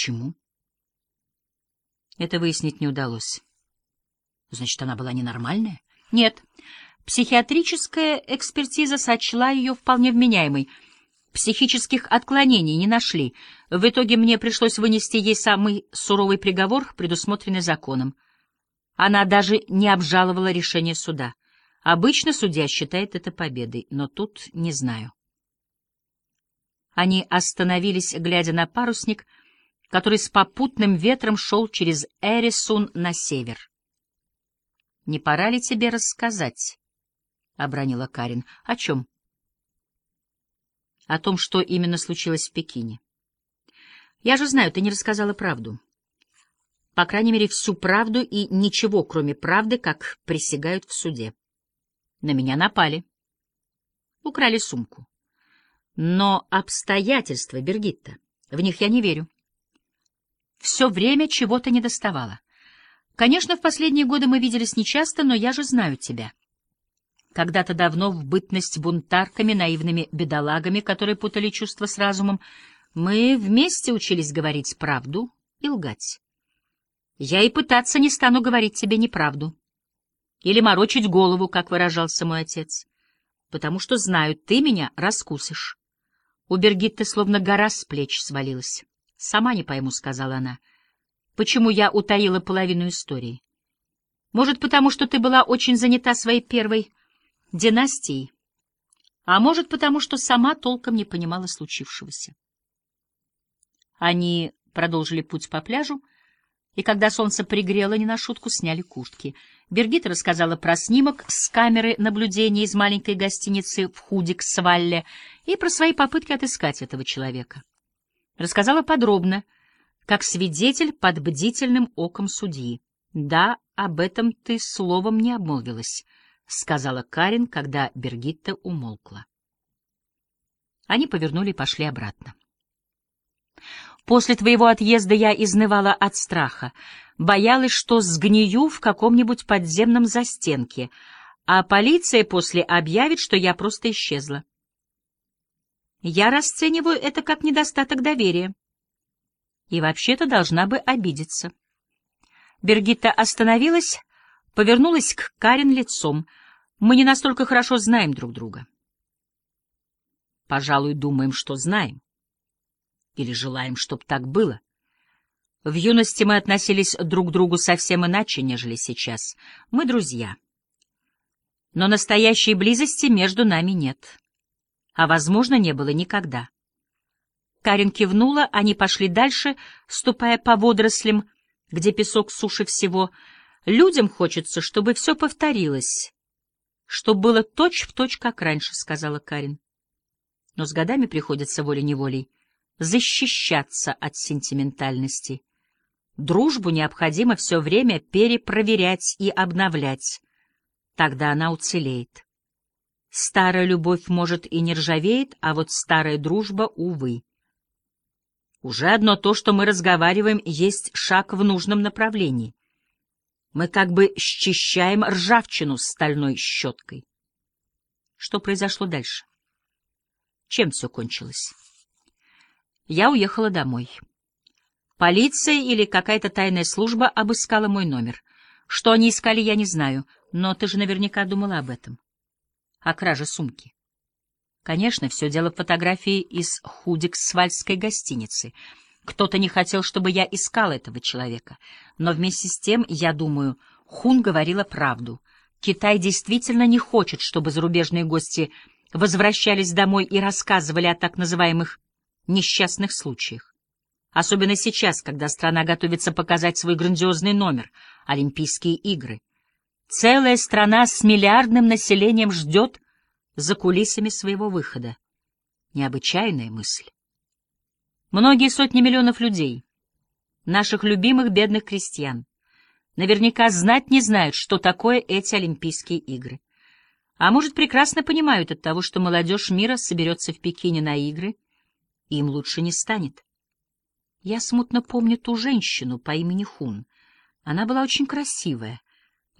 Почему? Это выяснить не удалось. Значит, она была ненормальная? Нет. Психиатрическая экспертиза сочла ее вполне вменяемой. Психических отклонений не нашли. В итоге мне пришлось вынести ей самый суровый приговор, предусмотренный законом. Она даже не обжаловала решение суда. Обычно судья считает это победой, но тут не знаю. Они остановились, глядя на парусник, который с попутным ветром шел через Эрисун на север. — Не пора ли тебе рассказать? — обронила Карин. — О чем? — О том, что именно случилось в Пекине. — Я же знаю, ты не рассказала правду. По крайней мере, всю правду и ничего, кроме правды, как присягают в суде. На меня напали. Украли сумку. Но обстоятельства, Бергитта, в них я не верю. Все время чего-то не доставало. Конечно, в последние годы мы виделись нечасто, но я же знаю тебя. Когда-то давно, в бытность бунтарками, наивными бедолагами, которые путали чувства с разумом, мы вместе учились говорить правду и лгать. Я и пытаться не стану говорить тебе неправду. Или морочить голову, как выражался мой отец. Потому что знаю, ты меня раскусишь. У Бергитты словно гора с плеч свалилась. «Сама не пойму», — сказала она, — «почему я утаила половину истории? Может, потому что ты была очень занята своей первой династией, а может, потому что сама толком не понимала случившегося». Они продолжили путь по пляжу, и когда солнце пригрело не на шутку, сняли куртки. Бергита рассказала про снимок с камеры наблюдения из маленькой гостиницы в Худик-Свалле и про свои попытки отыскать этого человека. Рассказала подробно, как свидетель под бдительным оком судьи. «Да, об этом ты словом не обмолвилась», — сказала Карин, когда Бергитта умолкла. Они повернули и пошли обратно. После твоего отъезда я изнывала от страха, боялась, что сгнию в каком-нибудь подземном застенке, а полиция после объявит, что я просто исчезла. Я расцениваю это как недостаток доверия. И вообще-то должна бы обидеться. Бергитта остановилась, повернулась к Карен лицом. Мы не настолько хорошо знаем друг друга. Пожалуй, думаем, что знаем или желаем, чтобы так было. В юности мы относились друг к другу совсем иначе, нежели сейчас. Мы друзья. Но настоящей близости между нами нет. А, возможно, не было никогда. Карин кивнула, они пошли дальше, ступая по водорослям, где песок суше всего. Людям хочется, чтобы все повторилось, чтобы было точь-в-точь, точь, как раньше, — сказала Карин. Но с годами приходится волей-неволей защищаться от сентиментальности. Дружбу необходимо все время перепроверять и обновлять. Тогда она уцелеет. Старая любовь, может, и не ржавеет, а вот старая дружба, увы. Уже одно то, что мы разговариваем, есть шаг в нужном направлении. Мы как бы счищаем ржавчину стальной щеткой. Что произошло дальше? Чем все кончилось? Я уехала домой. Полиция или какая-то тайная служба обыскала мой номер. Что они искали, я не знаю, но ты же наверняка думала об этом. О краже сумки. Конечно, все дело в фотографии из Худиксвальской гостиницы. Кто-то не хотел, чтобы я искала этого человека. Но вместе с тем, я думаю, Хун говорила правду. Китай действительно не хочет, чтобы зарубежные гости возвращались домой и рассказывали о так называемых несчастных случаях. Особенно сейчас, когда страна готовится показать свой грандиозный номер — Олимпийские игры. Целая страна с миллиардным населением ждет за кулисами своего выхода. Необычайная мысль. Многие сотни миллионов людей, наших любимых бедных крестьян, наверняка знать не знают, что такое эти Олимпийские игры. А может, прекрасно понимают от того, что молодежь мира соберется в Пекине на игры — им лучше не станет. Я смутно помню ту женщину по имени Хун. Она была очень красивая.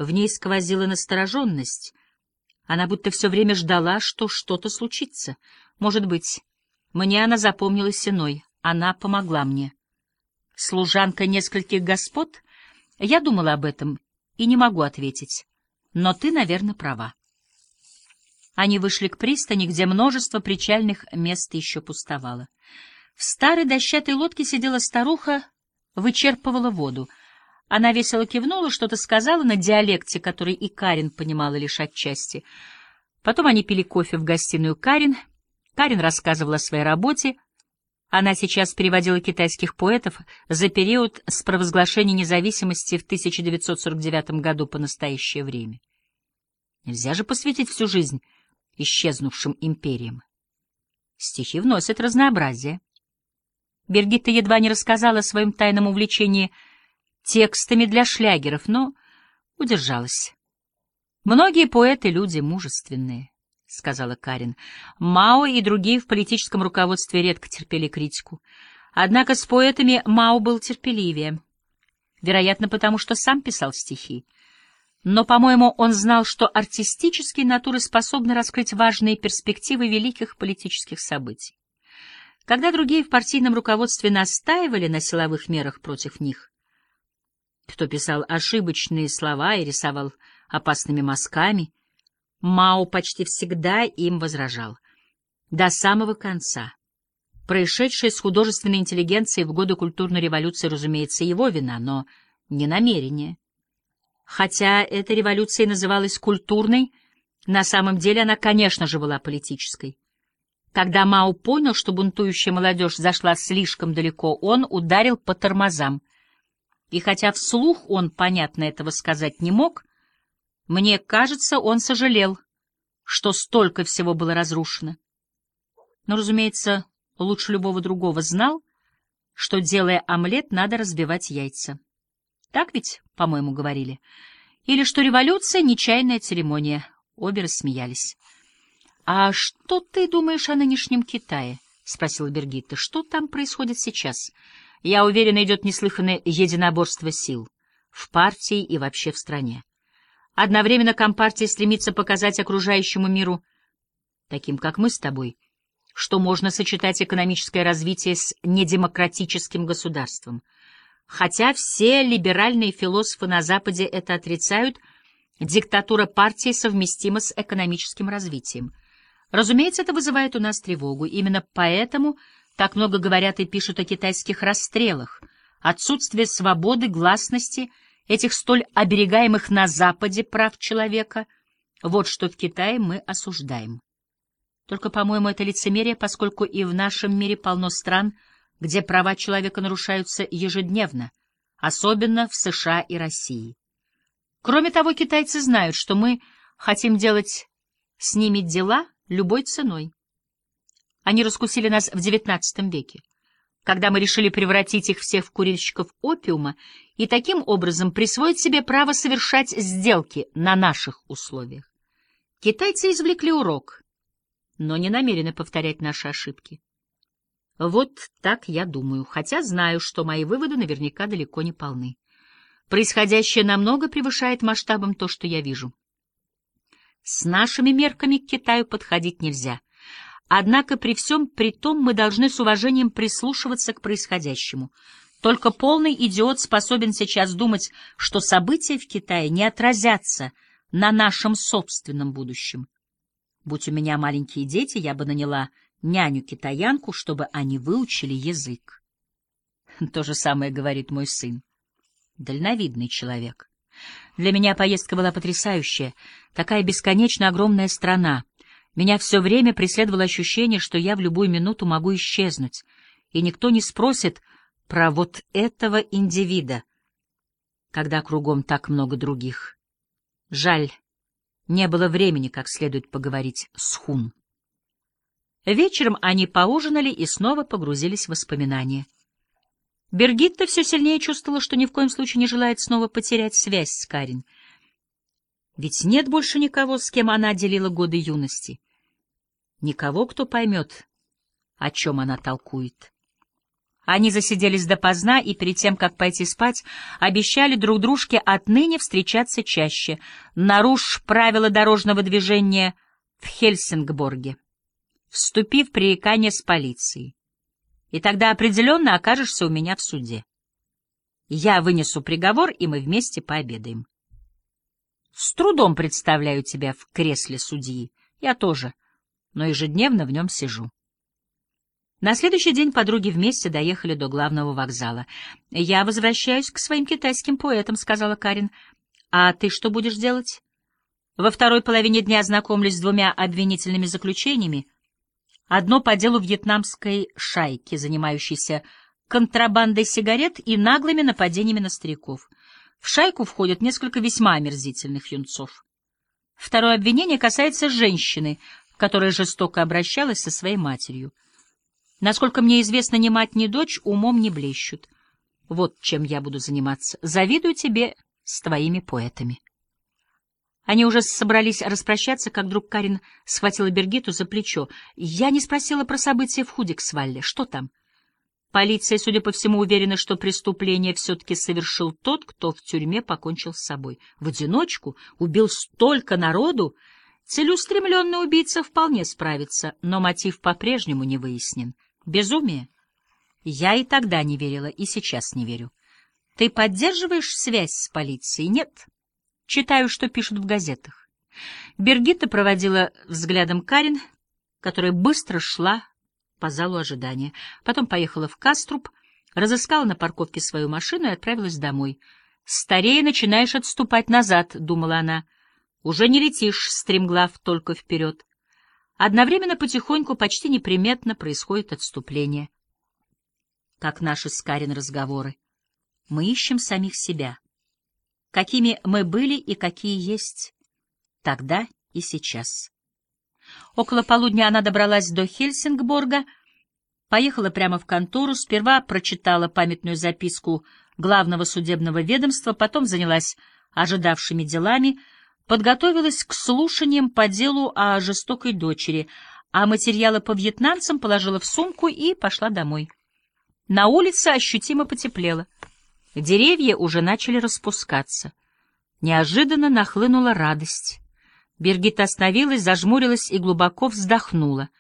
В ней сквозила настороженность. Она будто все время ждала, что что-то случится. Может быть, мне она запомнилась иной. Она помогла мне. служанка нескольких господ? Я думала об этом и не могу ответить. Но ты, наверное, права. Они вышли к пристани, где множество причальных мест еще пустовало. В старой дощатой лодке сидела старуха, вычерпывала воду. Она весело кивнула, что-то сказала на диалекте, который и Карин понимала лишь отчасти. Потом они пили кофе в гостиную Карин. Карин рассказывала о своей работе. Она сейчас переводила китайских поэтов за период с провозглашения независимости в 1949 году по настоящее время. Нельзя же посвятить всю жизнь исчезнувшим империям. Стихи вносят разнообразие. Бергитта едва не рассказала о своем тайном увлечении текстами для шлягеров, но удержалась. «Многие поэты — люди мужественные», — сказала Карин. «Мао и другие в политическом руководстве редко терпели критику. Однако с поэтами Мао был терпеливее. Вероятно, потому что сам писал стихи. Но, по-моему, он знал, что артистические натуры способны раскрыть важные перспективы великих политических событий. Когда другие в партийном руководстве настаивали на силовых мерах против них, кто писал ошибочные слова и рисовал опасными мазками, Мао почти всегда им возражал. До самого конца. Происшедшее с художественной интеллигенцией в годы культурной революции, разумеется, его вина, но не намерение. Хотя эта революция называлась культурной, на самом деле она, конечно же, была политической. Когда Мао понял, что бунтующая молодежь зашла слишком далеко, он ударил по тормозам. И хотя вслух он, понятно, этого сказать не мог, мне кажется, он сожалел, что столько всего было разрушено. Но, разумеется, лучше любого другого знал, что, делая омлет, надо разбивать яйца. Так ведь, по-моему, говорили. Или что революция — нечаянная церемония. Обе рассмеялись. — А что ты думаешь о нынешнем Китае? — спросила Бергитта. — Что там происходит сейчас? Я уверена, идет неслыханное единоборство сил. В партии и вообще в стране. Одновременно Компартия стремится показать окружающему миру, таким как мы с тобой, что можно сочетать экономическое развитие с недемократическим государством — Хотя все либеральные философы на Западе это отрицают, диктатура партии совместима с экономическим развитием. Разумеется, это вызывает у нас тревогу. Именно поэтому так много говорят и пишут о китайских расстрелах, отсутствие свободы, гласности, этих столь оберегаемых на Западе прав человека. Вот что в Китае мы осуждаем. Только, по-моему, это лицемерие, поскольку и в нашем мире полно стран — где права человека нарушаются ежедневно, особенно в США и России. Кроме того, китайцы знают, что мы хотим делать с ними дела любой ценой. Они раскусили нас в XIX веке, когда мы решили превратить их всех в курильщиков опиума и таким образом присвоить себе право совершать сделки на наших условиях. Китайцы извлекли урок, но не намерены повторять наши ошибки. Вот так я думаю, хотя знаю, что мои выводы наверняка далеко не полны. Происходящее намного превышает масштабом то, что я вижу. С нашими мерками к Китаю подходить нельзя. Однако при всем при том мы должны с уважением прислушиваться к происходящему. Только полный идиот способен сейчас думать, что события в Китае не отразятся на нашем собственном будущем. Будь у меня маленькие дети, я бы наняла няню-китаянку, чтобы они выучили язык. То же самое говорит мой сын. Дальновидный человек. Для меня поездка была потрясающая. Такая бесконечно огромная страна. Меня все время преследовало ощущение, что я в любую минуту могу исчезнуть, и никто не спросит про вот этого индивида, когда кругом так много других. Жаль, не было времени как следует поговорить с Хун. Вечером они поужинали и снова погрузились в воспоминания. Бергитта все сильнее чувствовала, что ни в коем случае не желает снова потерять связь с Карин. Ведь нет больше никого, с кем она делила годы юности. Никого, кто поймет, о чем она толкует. Они засиделись допоздна и перед тем, как пойти спать, обещали друг дружке отныне встречаться чаще, нарушь правила дорожного движения в Хельсингборге вступив в пререкание с полицией. И тогда определенно окажешься у меня в суде. Я вынесу приговор, и мы вместе пообедаем. С трудом представляю тебя в кресле судьи. Я тоже, но ежедневно в нем сижу. На следующий день подруги вместе доехали до главного вокзала. «Я возвращаюсь к своим китайским поэтам», — сказала Карин. «А ты что будешь делать?» «Во второй половине дня ознакомлюсь с двумя обвинительными заключениями. Одно по делу вьетнамской шайки, занимающейся контрабандой сигарет и наглыми нападениями на стариков. В шайку входят несколько весьма омерзительных юнцов. Второе обвинение касается женщины, которая жестоко обращалась со своей матерью. Насколько мне известно, ни мать, ни дочь умом не блещут. Вот чем я буду заниматься. Завидую тебе с твоими поэтами. Они уже собрались распрощаться, как вдруг Карин схватила Бергиту за плечо. Я не спросила про события в Худиксвалле. Что там? Полиция, судя по всему, уверена, что преступление все-таки совершил тот, кто в тюрьме покончил с собой. В одиночку убил столько народу. Целеустремленный убийца вполне справится, но мотив по-прежнему не выяснен. Безумие? Я и тогда не верила, и сейчас не верю. Ты поддерживаешь связь с полицией? Нет. Читаю, что пишут в газетах. Бергита проводила взглядом Карин, которая быстро шла по залу ожидания. Потом поехала в Каструб, разыскала на парковке свою машину и отправилась домой. «Старее начинаешь отступать назад», — думала она. «Уже не летишь, стремглав, только вперед. Одновременно потихоньку, почти неприметно происходит отступление. Как наши с Карин разговоры. Мы ищем самих себя. Какими мы были и какие есть. Тогда и сейчас. Около полудня она добралась до Хельсингборга, поехала прямо в контору, сперва прочитала памятную записку главного судебного ведомства, потом занялась ожидавшими делами — подготовилась к слушаниям по делу о жестокой дочери, а материалы по вьетнамцам положила в сумку и пошла домой. На улице ощутимо потеплело. Деревья уже начали распускаться. Неожиданно нахлынула радость. Бергита остановилась, зажмурилась и глубоко вздохнула —